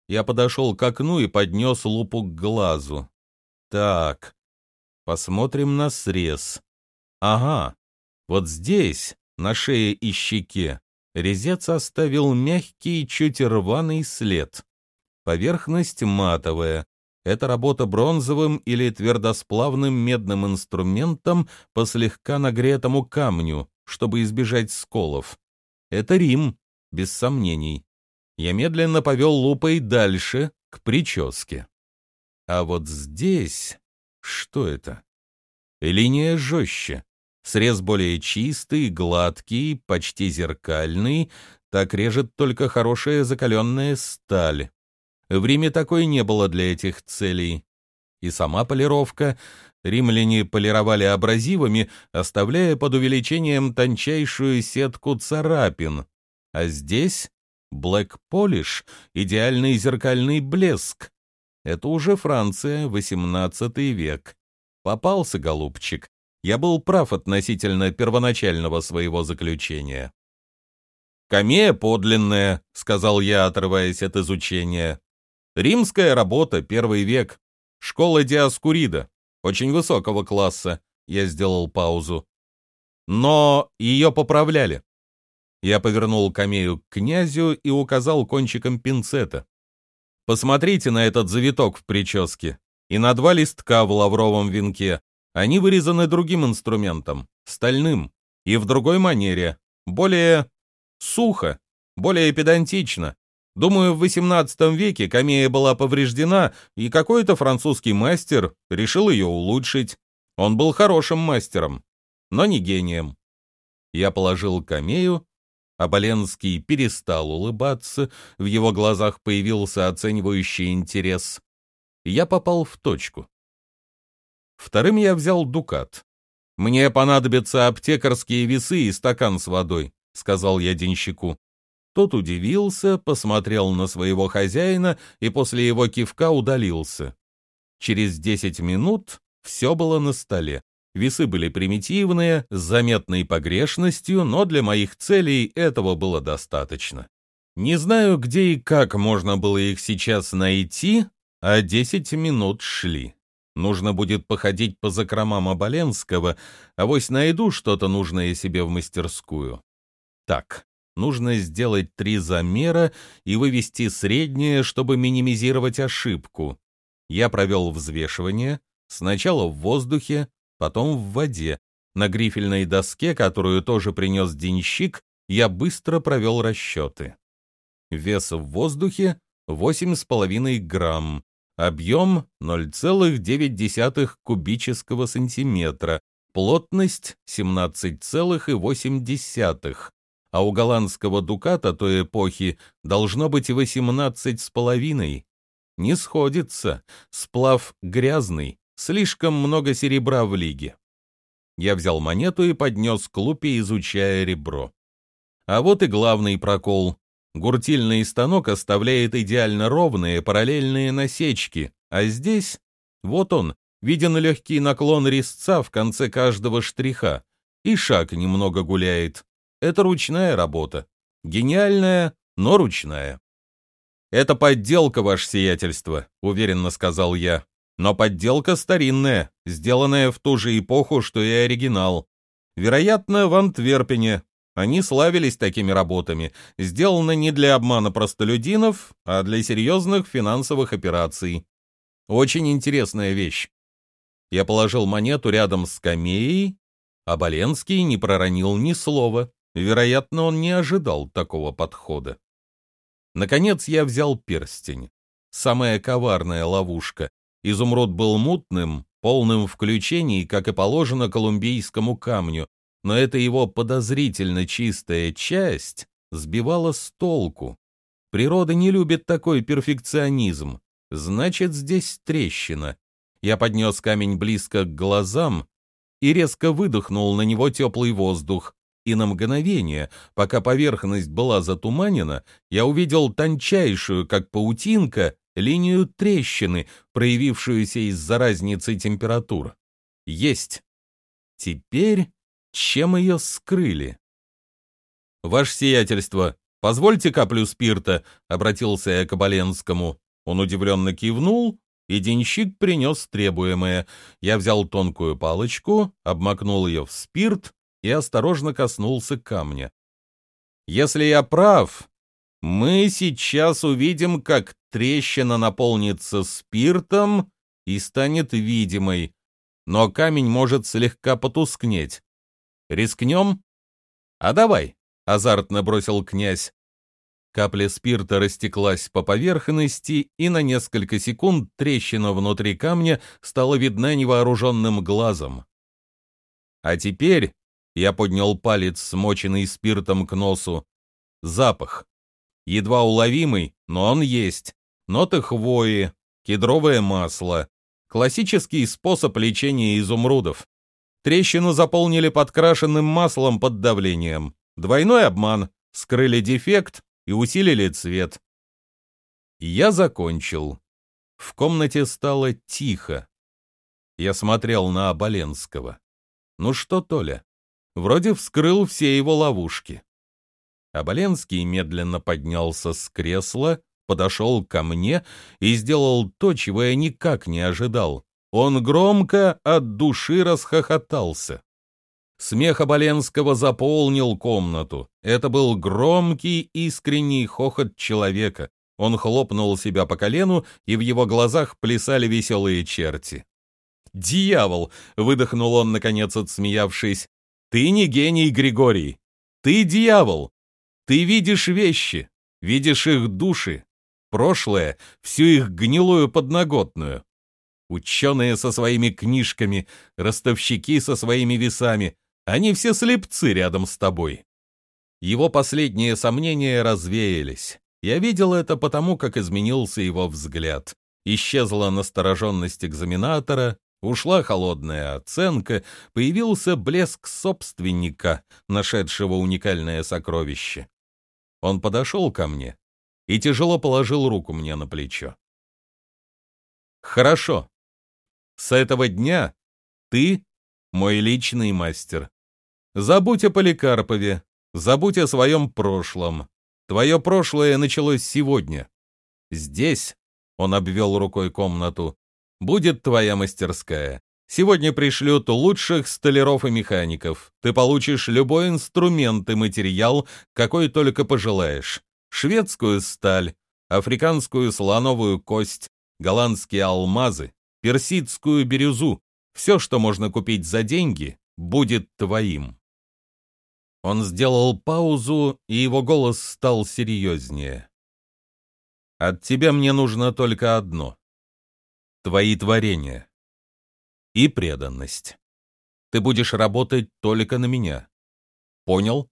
Я подошел к окну и поднес лупу к глазу. Так, посмотрим на срез. Ага, вот здесь, на шее и щеке, резец оставил мягкий, чуть рваный след. Поверхность матовая. Это работа бронзовым или твердосплавным медным инструментом по слегка нагретому камню, чтобы избежать сколов. Это Рим, без сомнений. Я медленно повел лупой дальше, к прическе. А вот здесь... Что это? Линия жестче. Срез более чистый, гладкий, почти зеркальный. Так режет только хорошая закаленная сталь. В Риме такой не было для этих целей. И сама полировка. Римляне полировали абразивами, оставляя под увеличением тончайшую сетку царапин. А здесь Black Polish — идеальный зеркальный блеск. Это уже Франция, XVIII век. Попался, голубчик. Я был прав относительно первоначального своего заключения. «Камея подлинная», — сказал я, отрываясь от изучения. «Римская работа, первый век. Школа Диаскурида. Очень высокого класса». Я сделал паузу. «Но ее поправляли. Я повернул камею к князю и указал кончиком пинцета. «Посмотрите на этот завиток в прическе и на два листка в лавровом венке. Они вырезаны другим инструментом, стальным, и в другой манере, более сухо, более педантично. Думаю, в XVIII веке камея была повреждена, и какой-то французский мастер решил ее улучшить. Он был хорошим мастером, но не гением. Я положил камею Оболенский перестал улыбаться, в его глазах появился оценивающий интерес. Я попал в точку. Вторым я взял дукат. «Мне понадобятся аптекарские весы и стакан с водой», — сказал я денщику. Тот удивился, посмотрел на своего хозяина и после его кивка удалился. Через десять минут все было на столе. Весы были примитивные, с заметной погрешностью, но для моих целей этого было достаточно. Не знаю, где и как можно было их сейчас найти, а 10 минут шли. Нужно будет походить по закромам Оболенского, а вось найду что-то нужное себе в мастерскую. Так, нужно сделать три замера и вывести среднее, чтобы минимизировать ошибку. Я провел взвешивание, сначала в воздухе, потом в воде. На грифельной доске, которую тоже принес денщик, я быстро провел расчеты. Вес в воздухе 8,5 грамм, объем 0,9 кубического сантиметра, плотность 17,8, а у голландского дуката той эпохи должно быть 18,5. Не сходится, сплав грязный, Слишком много серебра в лиге. Я взял монету и поднес к лупе, изучая ребро. А вот и главный прокол. Гуртильный станок оставляет идеально ровные параллельные насечки, а здесь, вот он, виден легкий наклон резца в конце каждого штриха, и шаг немного гуляет. Это ручная работа. Гениальная, но ручная. «Это подделка, ваше сиятельство», — уверенно сказал я. Но подделка старинная, сделанная в ту же эпоху, что и оригинал. Вероятно, в Антверпене. Они славились такими работами, сделаны не для обмана простолюдинов, а для серьезных финансовых операций. Очень интересная вещь. Я положил монету рядом с камеей, а Боленский не проронил ни слова. Вероятно, он не ожидал такого подхода. Наконец я взял перстень. Самая коварная ловушка. Изумруд был мутным, полным включений, как и положено колумбийскому камню, но эта его подозрительно чистая часть сбивала с толку. Природа не любит такой перфекционизм. Значит, здесь трещина. Я поднес камень близко к глазам и резко выдохнул на него теплый воздух. И на мгновение, пока поверхность была затуманена, я увидел тончайшую, как паутинка, линию трещины, проявившуюся из-за разницы температур. Есть. Теперь чем ее скрыли? «Ваше сиятельство, позвольте каплю спирта», — обратился я к Оболенскому. Он удивленно кивнул, и денщик принес требуемое. Я взял тонкую палочку, обмакнул ее в спирт и осторожно коснулся камня. «Если я прав, Мы сейчас увидим, как трещина наполнится спиртом и станет видимой, но камень может слегка потускнеть. Рискнем? А давай, азартно бросил князь. Капля спирта растеклась по поверхности, и на несколько секунд трещина внутри камня стала видна невооруженным глазом. А теперь я поднял палец, смоченный спиртом к носу. Запах. Едва уловимый, но он есть. Ноты хвои, кедровое масло. Классический способ лечения изумрудов. Трещину заполнили подкрашенным маслом под давлением. Двойной обман. Скрыли дефект и усилили цвет. Я закончил. В комнате стало тихо. Я смотрел на Оболенского. Ну что, Толя, вроде вскрыл все его ловушки. Оболенский медленно поднялся с кресла, подошел ко мне и сделал то, чего я никак не ожидал. Он громко от души расхохотался. Смех Оболенского заполнил комнату. Это был громкий, искренний хохот человека. Он хлопнул себя по колену, и в его глазах плясали веселые черти. «Дьявол!» — выдохнул он, наконец отсмеявшись. «Ты не гений, Григорий! Ты дьявол! Ты видишь вещи, видишь их души, прошлое, всю их гнилую подноготную. Ученые со своими книжками, ростовщики со своими весами, они все слепцы рядом с тобой». Его последние сомнения развеялись. Я видел это потому, как изменился его взгляд. Исчезла настороженность экзаменатора, Ушла холодная оценка, появился блеск собственника, нашедшего уникальное сокровище. Он подошел ко мне и тяжело положил руку мне на плечо. «Хорошо. С этого дня ты мой личный мастер. Забудь о Поликарпове, забудь о своем прошлом. Твое прошлое началось сегодня. Здесь, — он обвел рукой комнату, будет твоя мастерская. Сегодня пришлют лучших столяров и механиков. Ты получишь любой инструмент и материал, какой только пожелаешь. Шведскую сталь, африканскую слоновую кость, голландские алмазы, персидскую бирюзу. Все, что можно купить за деньги, будет твоим. Он сделал паузу, и его голос стал серьезнее. От тебя мне нужно только одно твои творения. И преданность. Ты будешь работать только на меня. Понял?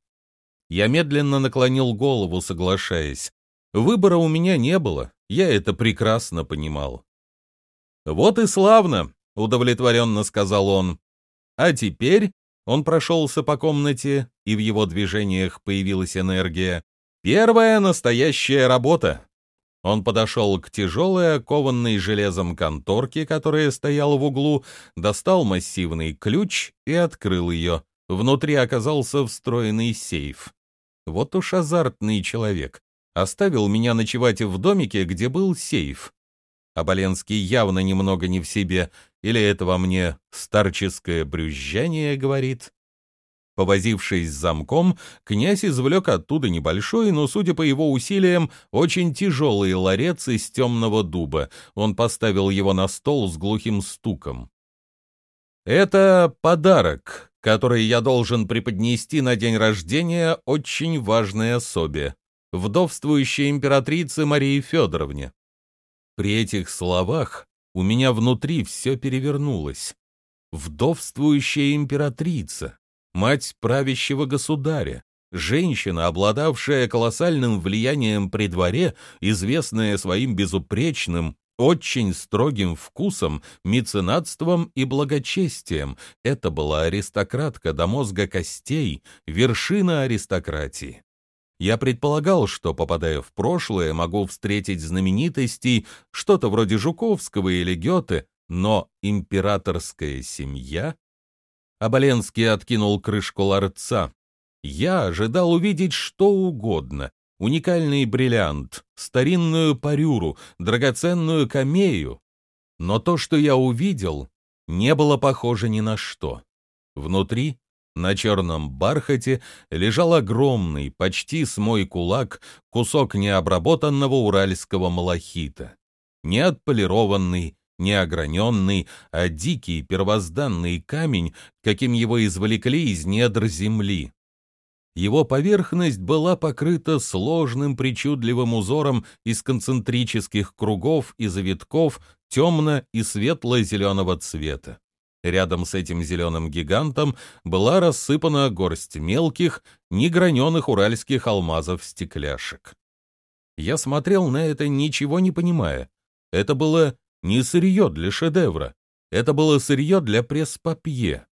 Я медленно наклонил голову, соглашаясь. Выбора у меня не было, я это прекрасно понимал. «Вот и славно», — удовлетворенно сказал он. «А теперь...» — он прошелся по комнате, и в его движениях появилась энергия. «Первая настоящая работа. Он подошел к тяжелой, окованной железом конторке, которая стояла в углу, достал массивный ключ и открыл ее. Внутри оказался встроенный сейф. Вот уж азартный человек. Оставил меня ночевать в домике, где был сейф. Оболенский явно немного не в себе, или это во мне старческое брюзжание говорит. Повозившись с замком, князь извлек оттуда небольшой, но, судя по его усилиям, очень тяжелый ларец из темного дуба. Он поставил его на стол с глухим стуком. «Это подарок, который я должен преподнести на день рождения очень важной особе, вдовствующей императрице Марии Федоровне». При этих словах у меня внутри все перевернулось. Вдовствующая императрица мать правящего государя, женщина, обладавшая колоссальным влиянием при дворе, известная своим безупречным, очень строгим вкусом, меценатством и благочестием. Это была аристократка до мозга костей, вершина аристократии. Я предполагал, что, попадая в прошлое, могу встретить знаменитостей, что-то вроде Жуковского или Гёте, но императорская семья Оболенский откинул крышку ларца. Я ожидал увидеть что угодно. Уникальный бриллиант, старинную парюру, драгоценную камею. Но то, что я увидел, не было похоже ни на что. Внутри На черном бархате лежал огромный, почти с мой кулак, кусок необработанного уральского малахита. Не отполированный, не ограненный, а дикий первозданный камень, каким его извлекли из недр земли. Его поверхность была покрыта сложным причудливым узором из концентрических кругов и завитков темно- и светло-зеленого цвета. Рядом с этим зеленым гигантом была рассыпана горсть мелких, неграненых уральских алмазов-стекляшек. Я смотрел на это, ничего не понимая. Это было не сырье для шедевра, это было сырье для пресс-папье.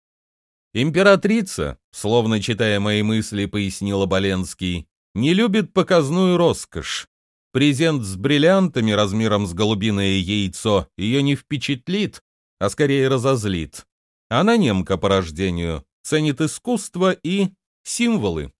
«Императрица», словно читая мои мысли, пояснила Боленский, «не любит показную роскошь. Презент с бриллиантами размером с голубиное яйцо ее не впечатлит, а скорее разозлит. Она немка по рождению, ценит искусство и символы.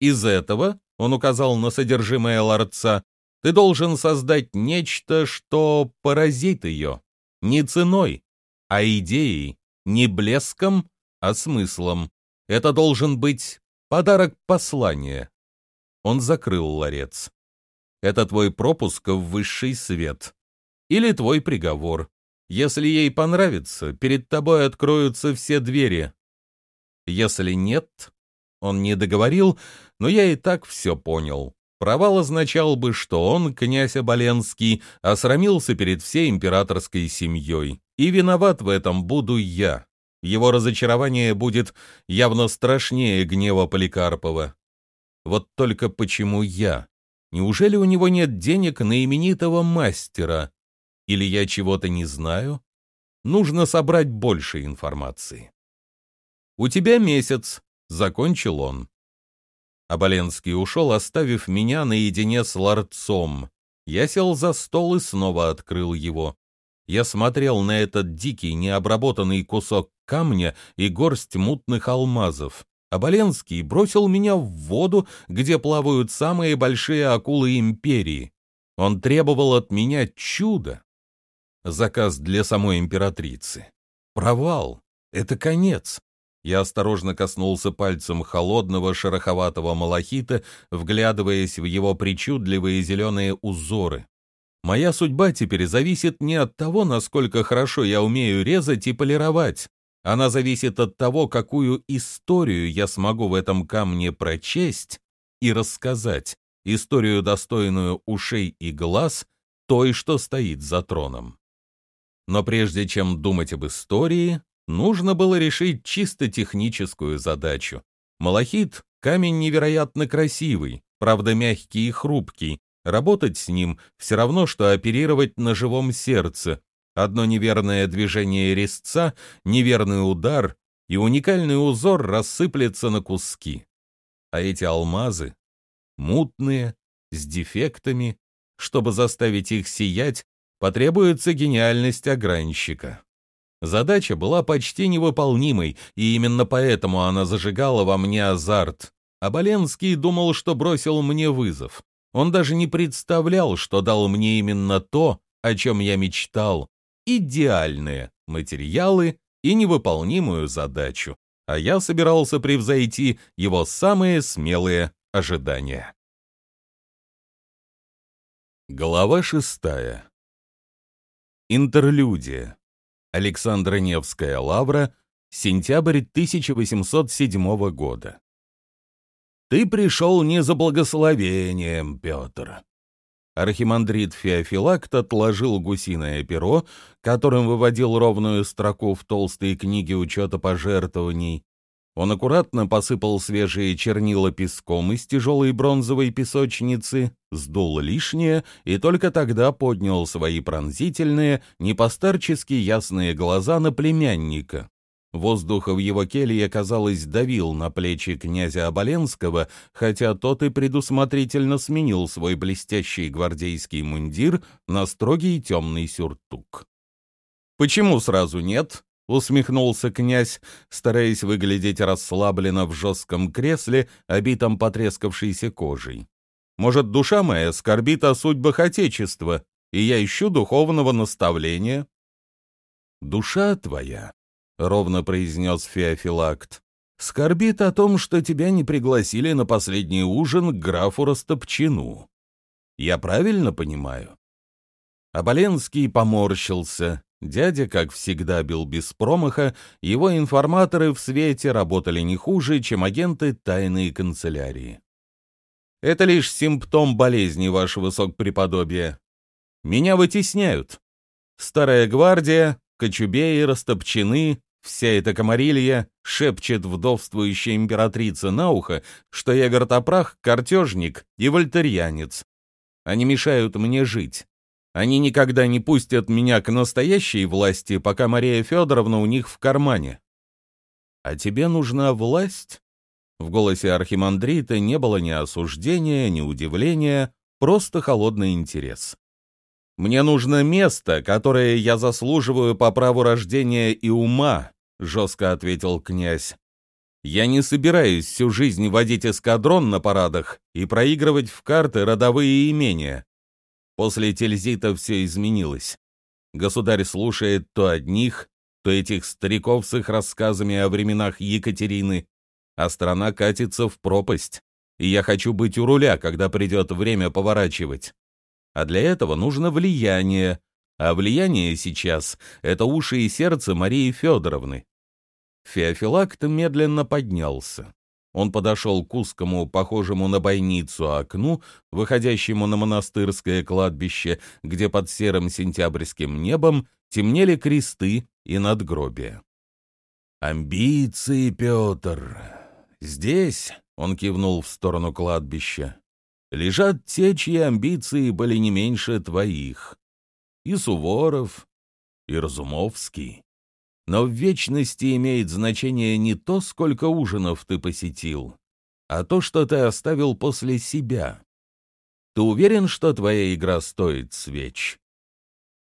Из этого, он указал на содержимое ларца, ты должен создать нечто, что поразит ее. Не ценой, а идеей, не блеском, а смыслом. Это должен быть подарок послания. Он закрыл ларец. Это твой пропуск в высший свет. Или твой приговор. Если ей понравится, перед тобой откроются все двери. Если нет, он не договорил, но я и так все понял. Провал означал бы, что он, князь Оболенский, осрамился перед всей императорской семьей. И виноват в этом буду я. Его разочарование будет явно страшнее гнева Поликарпова. Вот только почему я? Неужели у него нет денег на именитого мастера? Или я чего-то не знаю? Нужно собрать больше информации. «У тебя месяц», — закончил он. Оболенский ушел, оставив меня наедине с ларцом. Я сел за стол и снова открыл его. Я смотрел на этот дикий, необработанный кусок камня и горсть мутных алмазов. Оболенский бросил меня в воду, где плавают самые большие акулы империи. Он требовал от меня чуда. Заказ для самой императрицы. Провал. Это конец. Я осторожно коснулся пальцем холодного шероховатого малахита, вглядываясь в его причудливые зеленые узоры. Моя судьба теперь зависит не от того, насколько хорошо я умею резать и полировать. Она зависит от того, какую историю я смогу в этом камне прочесть и рассказать, историю, достойную ушей и глаз той, что стоит за троном. Но прежде чем думать об истории, нужно было решить чисто техническую задачу. Малахит — камень невероятно красивый, правда мягкий и хрупкий. Работать с ним все равно, что оперировать на живом сердце. Одно неверное движение резца, неверный удар, и уникальный узор рассыплется на куски. А эти алмазы — мутные, с дефектами. Чтобы заставить их сиять, потребуется гениальность огранщика. Задача была почти невыполнимой, и именно поэтому она зажигала во мне азарт. А Боленский думал, что бросил мне вызов. Он даже не представлял, что дал мне именно то, о чем я мечтал. Идеальные материалы и невыполнимую задачу. А я собирался превзойти его самые смелые ожидания. Глава шестая Интерлюдия. Александра Невская лавра. Сентябрь 1807 года. «Ты пришел не за благословением, Петр». Архимандрит Феофилакт отложил гусиное перо, которым выводил ровную строку в толстой книге учета пожертвований, он аккуратно посыпал свежие чернила песком из тяжелой бронзовой песочницы, сдул лишнее и только тогда поднял свои пронзительные, непостарчески ясные глаза на племянника. Воздух в его келье, казалось, давил на плечи князя Оболенского, хотя тот и предусмотрительно сменил свой блестящий гвардейский мундир на строгий темный сюртук. «Почему сразу нет?» Усмехнулся князь, стараясь выглядеть расслабленно в жестком кресле, обитом потрескавшейся кожей. «Может, душа моя скорбит о судьбах Отечества, и я ищу духовного наставления?» «Душа твоя», — ровно произнес Феофилакт, скорбит о том, что тебя не пригласили на последний ужин к графу Растопчину. Я правильно понимаю?» Оболенский поморщился. Дядя, как всегда, бил без промаха, его информаторы в свете работали не хуже, чем агенты тайной канцелярии. «Это лишь симптом болезни, ваше высокопреподобие. Меня вытесняют. Старая гвардия, кочубеи, растопчены, вся эта комарилья шепчет вдовствующая императрица на ухо, что я вертопрах, картежник и вольтерьянец. Они мешают мне жить. Они никогда не пустят меня к настоящей власти, пока Мария Федоровна у них в кармане. А тебе нужна власть? В голосе архимандрита не было ни осуждения, ни удивления, просто холодный интерес. «Мне нужно место, которое я заслуживаю по праву рождения и ума», — жестко ответил князь. «Я не собираюсь всю жизнь водить эскадрон на парадах и проигрывать в карты родовые имения. После Тильзита все изменилось. Государь слушает то одних, то этих стариков с их рассказами о временах Екатерины, а страна катится в пропасть, и я хочу быть у руля, когда придет время поворачивать. А для этого нужно влияние, а влияние сейчас — это уши и сердце Марии Федоровны. Феофилакт медленно поднялся. Он подошел к узкому, похожему на бойницу окну, выходящему на монастырское кладбище, где под серым сентябрьским небом темнели кресты и надгробия. «Амбиции, Петр! Здесь, — он кивнул в сторону кладбища, лежат те, чьи амбиции были не меньше твоих. И Суворов, и Разумовский. Но в вечности имеет значение не то, сколько ужинов ты посетил, а то, что ты оставил после себя. Ты уверен, что твоя игра стоит свеч?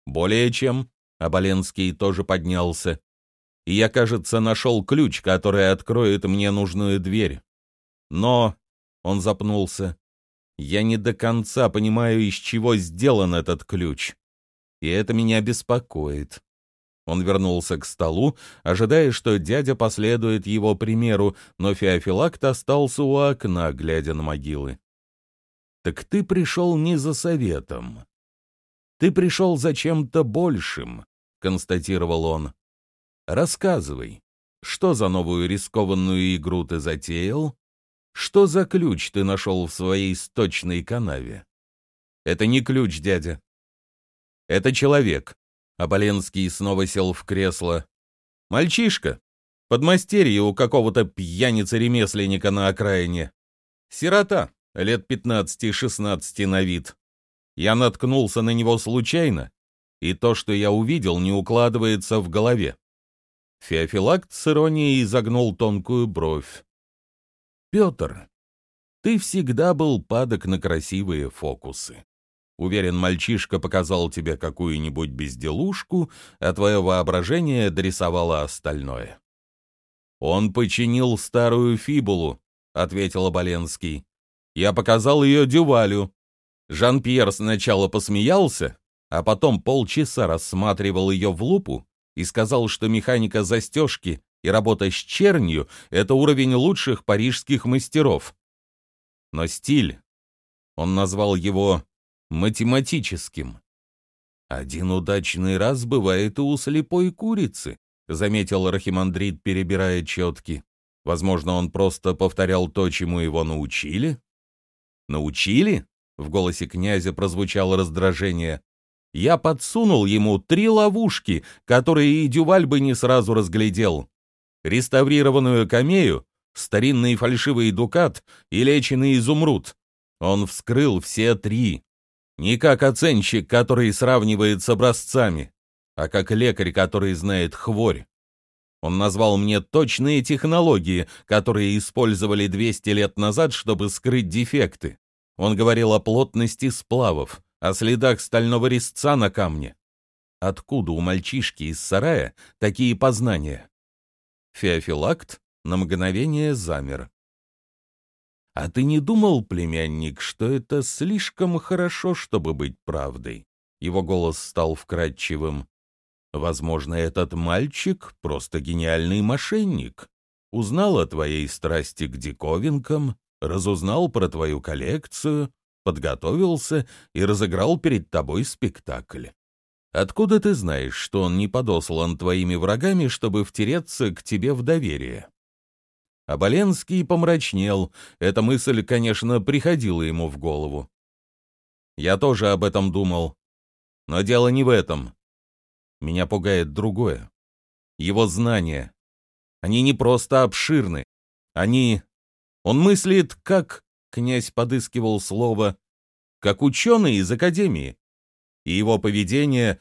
Более чем. Оболенский тоже поднялся. И я, кажется, нашел ключ, который откроет мне нужную дверь. Но... Он запнулся. Я не до конца понимаю, из чего сделан этот ключ. И это меня беспокоит. Он вернулся к столу, ожидая, что дядя последует его примеру, но Феофилакт остался у окна, глядя на могилы. «Так ты пришел не за советом. Ты пришел за чем-то большим», — констатировал он. «Рассказывай, что за новую рискованную игру ты затеял что за ключ ты нашел в своей сточной канаве? Это не ключ, дядя. Это человек. Оболенский снова сел в кресло. Мальчишка. Подмастерье у какого-то пьяницы-ремесленника на окраине. Сирота, лет пятнадцати-шестнадцати на вид. Я наткнулся на него случайно, и то, что я увидел, не укладывается в голове. Феофилакт с иронией изогнул тонкую бровь. Петр, ты всегда был падок на красивые фокусы. Уверен, мальчишка показал тебе какую-нибудь безделушку, а твое воображение дорисовало остальное. «Он починил старую фибулу», — ответил Оболенский. «Я показал ее Дювалю. Жан-Пьер сначала посмеялся, а потом полчаса рассматривал ее в лупу и сказал, что механика застежки и работа с чернью — это уровень лучших парижских мастеров. Но стиль, он назвал его математическим. «Один удачный раз бывает и у слепой курицы», — заметил Архимандрит, перебирая четки. Возможно, он просто повторял то, чему его научили? «Научили?» — в голосе князя прозвучало раздражение. «Я подсунул ему три ловушки, которые и Дюваль бы не сразу разглядел реставрированную камею, старинный фальшивый дукат и леченый изумруд. Он вскрыл все три. Не как оценщик, который сравнивает с образцами, а как лекарь, который знает хворь. Он назвал мне точные технологии, которые использовали 200 лет назад, чтобы скрыть дефекты. Он говорил о плотности сплавов, о следах стального резца на камне. Откуда у мальчишки из сарая такие познания? Феофилакт на мгновение замер. «А ты не думал, племянник, что это слишком хорошо, чтобы быть правдой?» Его голос стал вкрадчивым. «Возможно, этот мальчик — просто гениальный мошенник. Узнал о твоей страсти к диковинкам, разузнал про твою коллекцию, подготовился и разыграл перед тобой спектакль. Откуда ты знаешь, что он не подослан твоими врагами, чтобы втереться к тебе в доверие? Оболенский помрачнел. Эта мысль, конечно, приходила ему в голову. Я тоже об этом думал. Но дело не в этом. Меня пугает другое. Его знания. Они не просто обширны. Они... Он мыслит, как... Князь подыскивал слово... Как ученый из академии. И его поведение